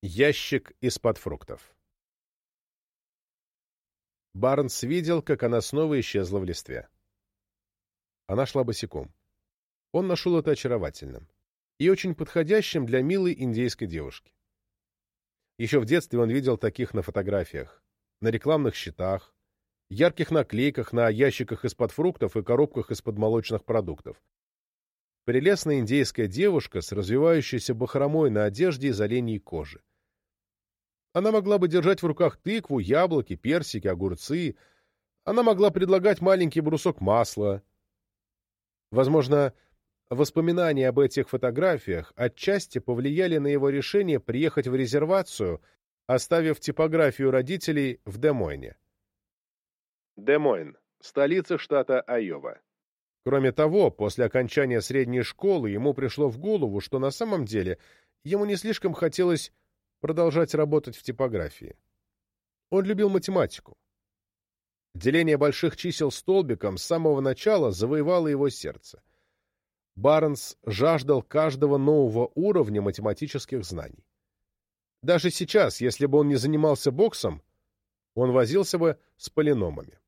Ящик из-под фруктов. Барнс видел, как она снова исчезла в листве. Она шла босиком. Он нашел это очаровательным и очень подходящим для милой индейской девушки. Еще в детстве он видел таких на фотографиях, на рекламных щитах, ярких наклейках на ящиках из-под фруктов и коробках из-под молочных продуктов. Прелестная индейская девушка с развивающейся бахромой на одежде из оленей кожи. Она могла бы держать в руках тыкву, яблоки, персики, огурцы. Она могла предлагать маленький брусок масла. Возможно, воспоминания об этих фотографиях отчасти повлияли на его решение приехать в резервацию, оставив типографию родителей в Демойне. Демойн – столица штата Айова. Кроме того, после окончания средней школы ему пришло в голову, что на самом деле ему не слишком хотелось продолжать работать в типографии. Он любил математику. Деление больших чисел столбиком с самого начала завоевало его сердце. Барнс жаждал каждого нового уровня математических знаний. Даже сейчас, если бы он не занимался боксом, он возился бы с полиномами.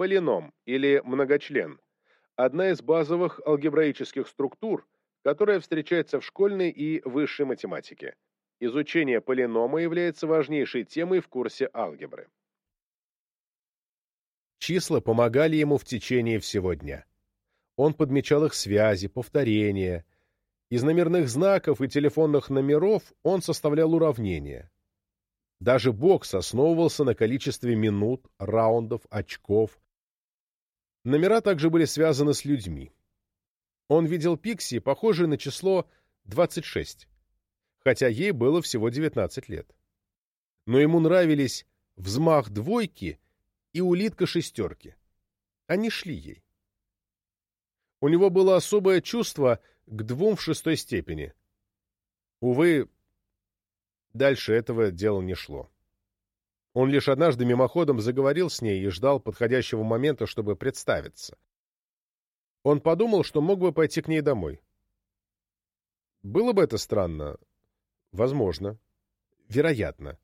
Полином или многочлен – одна из базовых алгебраических структур – которая встречается в школьной и высшей математике. Изучение полинома является важнейшей темой в курсе алгебры. Числа помогали ему в течение всего дня. Он подмечал их связи, повторения. Из номерных знаков и телефонных номеров он составлял уравнения. Даже бокс основывался на количестве минут, раундов, очков. Номера также были связаны с людьми. Он видел Пикси, похожей на число 26, хотя ей было всего 19 лет. Но ему нравились взмах двойки и улитка шестерки. Они шли ей. У него было особое чувство к двум в шестой степени. Увы, дальше этого дела не шло. Он лишь однажды мимоходом заговорил с ней и ждал подходящего момента, чтобы представиться. Он подумал, что мог бы пойти к ней домой. Было бы это странно. Возможно. Вероятно.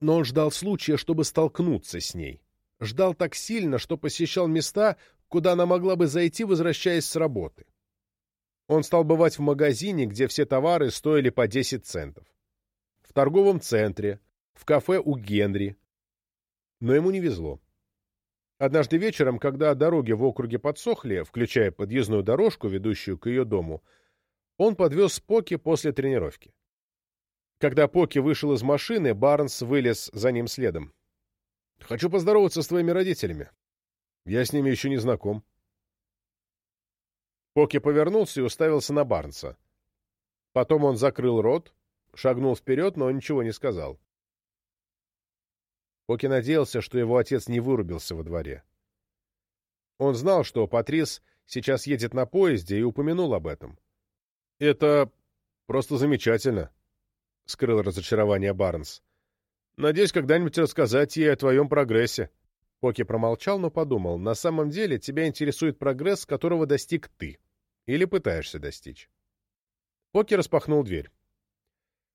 Но он ждал случая, чтобы столкнуться с ней. Ждал так сильно, что посещал места, куда она могла бы зайти, возвращаясь с работы. Он стал бывать в магазине, где все товары стоили по 10 центов. В торговом центре, в кафе у Генри. Но ему не везло. Однажды вечером, когда дороги в округе подсохли, включая подъездную дорожку, ведущую к ее дому, он подвез Поки после тренировки. Когда Поки вышел из машины, Барнс вылез за ним следом. «Хочу поздороваться с твоими родителями. Я с ними еще не знаком». Поки повернулся и уставился на Барнса. Потом он закрыл рот, шагнул вперед, но ничего не сказал. Поки надеялся, что его отец не вырубился во дворе. Он знал, что Патрис сейчас едет на поезде, и упомянул об этом. «Это просто замечательно», — скрыл разочарование Барнс. «Надеюсь, когда-нибудь рассказать ей о твоем прогрессе». Поки промолчал, но подумал, на самом деле тебя интересует прогресс, которого достиг ты. Или пытаешься достичь. Поки распахнул дверь.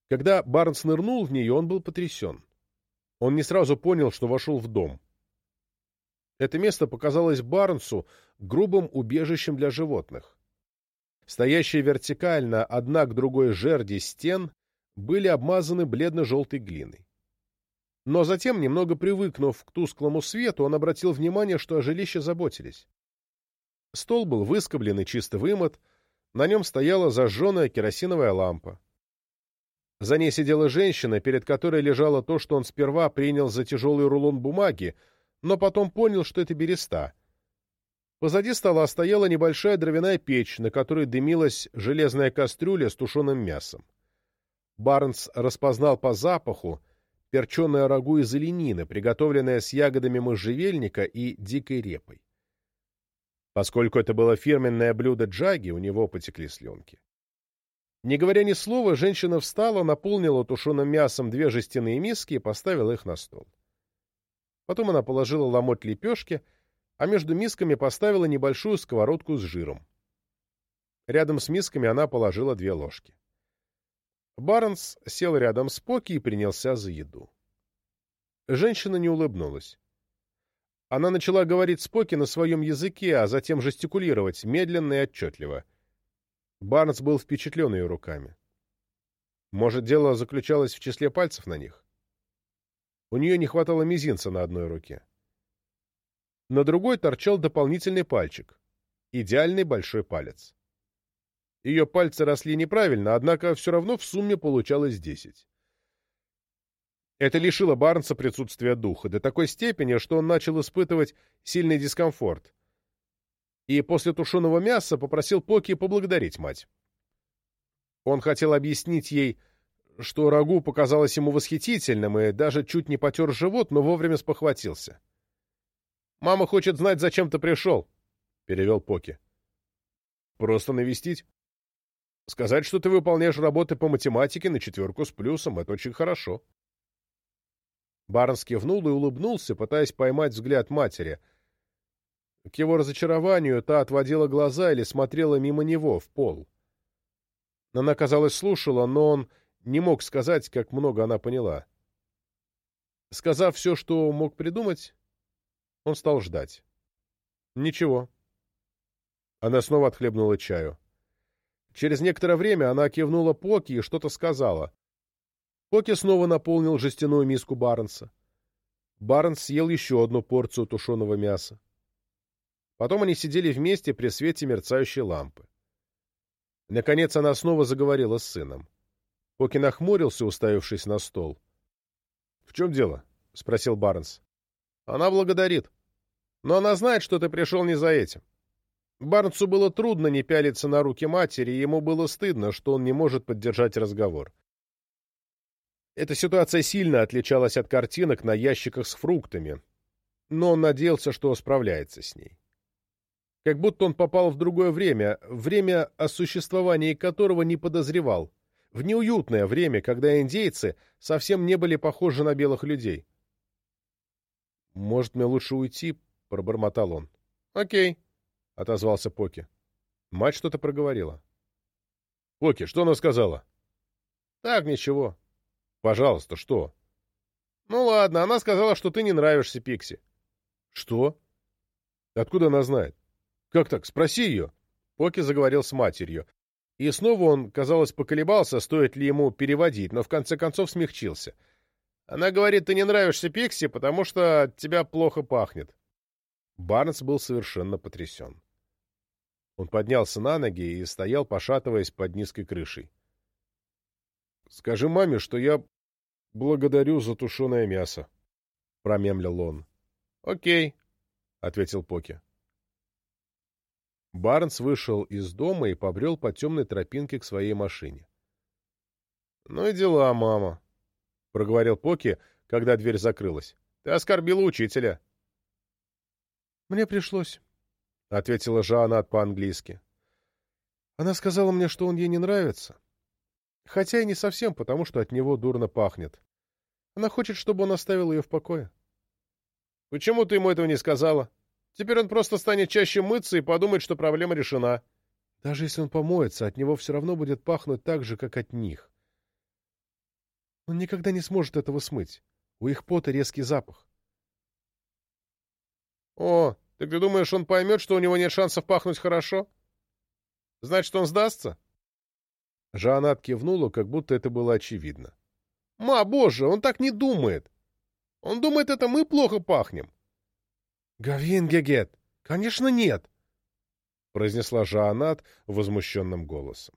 Когда Барнс нырнул в нее, он был потрясен. Он не сразу понял, что вошел в дом. Это место показалось Барнсу грубым убежищем для животных. Стоящие вертикально одна к другой жерди стен были обмазаны бледно-желтой глиной. Но затем, немного привыкнув к тусклому свету, он обратил внимание, что о жилище заботились. Стол был выскоблен и чисто вымыт, на нем стояла зажженная керосиновая лампа. За ней сидела женщина, перед которой лежало то, что он сперва принял за тяжелый рулон бумаги, но потом понял, что это береста. Позади стола стояла небольшая дровяная печь, на которой дымилась железная кастрюля с тушеным мясом. Барнс распознал по запаху перченое рагу из оленины, приготовленное с ягодами можжевельника и дикой репой. Поскольку это было фирменное блюдо Джаги, у него потекли слюнки. Не говоря ни слова, женщина встала, наполнила тушеным мясом две жестяные миски и поставила их на стол. Потом она положила ломоть лепешки, а между мисками поставила небольшую сковородку с жиром. Рядом с мисками она положила две ложки. Барнс сел рядом с Поки и принялся за еду. Женщина не улыбнулась. Она начала говорить с Поки на своем языке, а затем жестикулировать, медленно и отчетливо. Барнс был впечатлен ее руками. Может, дело заключалось в числе пальцев на них? У нее не хватало мизинца на одной руке. На другой торчал дополнительный пальчик. Идеальный большой палец. Ее пальцы росли неправильно, однако все равно в сумме получалось десять. Это лишило Барнса присутствия духа до такой степени, что он начал испытывать сильный дискомфорт. И после тушеного мяса попросил Поки поблагодарить мать. Он хотел объяснить ей, что рагу показалось ему восхитительным и даже чуть не потер живот, но вовремя спохватился. «Мама хочет знать, зачем ты пришел», — перевел Поки. «Просто навестить. Сказать, что ты выполняешь работы по математике на четверку с плюсом — это очень хорошо». Барнс кивнул и улыбнулся, пытаясь поймать взгляд матери. К его разочарованию та отводила глаза или смотрела мимо него, в пол. Она, казалось, слушала, но он не мог сказать, как много она поняла. Сказав все, что мог придумать, он стал ждать. Ничего. Она снова отхлебнула чаю. Через некоторое время она кивнула Поки и что-то сказала. Поки снова наполнил жестяную миску Барнса. Барнс съел еще одну порцию тушеного мяса. Потом они сидели вместе при свете мерцающей лампы. Наконец она снова заговорила с сыном. Поки нахмурился, уставившись на стол. — В чем дело? — спросил Барнс. — Она благодарит. Но она знает, что ты пришел не за этим. Барнсу было трудно не пялиться на руки матери, и ему было стыдно, что он не может поддержать разговор. Эта ситуация сильно отличалась от картинок на ящиках с фруктами, но он надеялся, что справляется с ней. Как будто он попал в другое время, время, о существовании которого не подозревал, в неуютное время, когда индейцы совсем не были похожи на белых людей. «Может, мне лучше уйти?» — пробормотал он. «Окей», — отозвался Поки. Мать что-то проговорила. «Поки, что она сказала?» «Так, ничего. Пожалуйста, что? Ну ладно, она сказала, что ты не нравишься Пикси. Что? Откуда она знает? Как так? Спроси ее. Поки заговорил с матерью. И снова он, казалось, поколебался, стоит ли ему переводить, но в конце концов смягчился. Она говорит, ты не нравишься Пикси, потому что от тебя плохо пахнет. Барнс был совершенно потрясен. Он поднялся на ноги и стоял, пошатываясь под низкой крышей. — Скажи маме, что я «Благодарю за тушеное мясо», — промемлил он. «Окей», — ответил Поки. Барнс вышел из дома и побрел по темной тропинке к своей машине. «Ну и дела, мама», — проговорил Поки, когда дверь закрылась. «Ты оскорбила учителя». «Мне пришлось», — ответила Жанат по-английски. «Она сказала мне, что он ей не нравится. Хотя и не совсем, потому что от него дурно пахнет. Она хочет, чтобы он оставил ее в покое. — Почему ты ему этого не сказала? Теперь он просто станет чаще мыться и подумает, что проблема решена. Даже если он помоется, от него все равно будет пахнуть так же, как от них. Он никогда не сможет этого смыть. У их пота резкий запах. — О, так ты думаешь, он поймет, что у него нет шансов пахнуть хорошо? Значит, он сдастся? Жанат кивнула, как будто это было очевидно. Ма, боже, он так не думает. Он думает, это мы плохо пахнем. Гавин Гегет, конечно, нет, произнесла Жанат возмущенным голосом.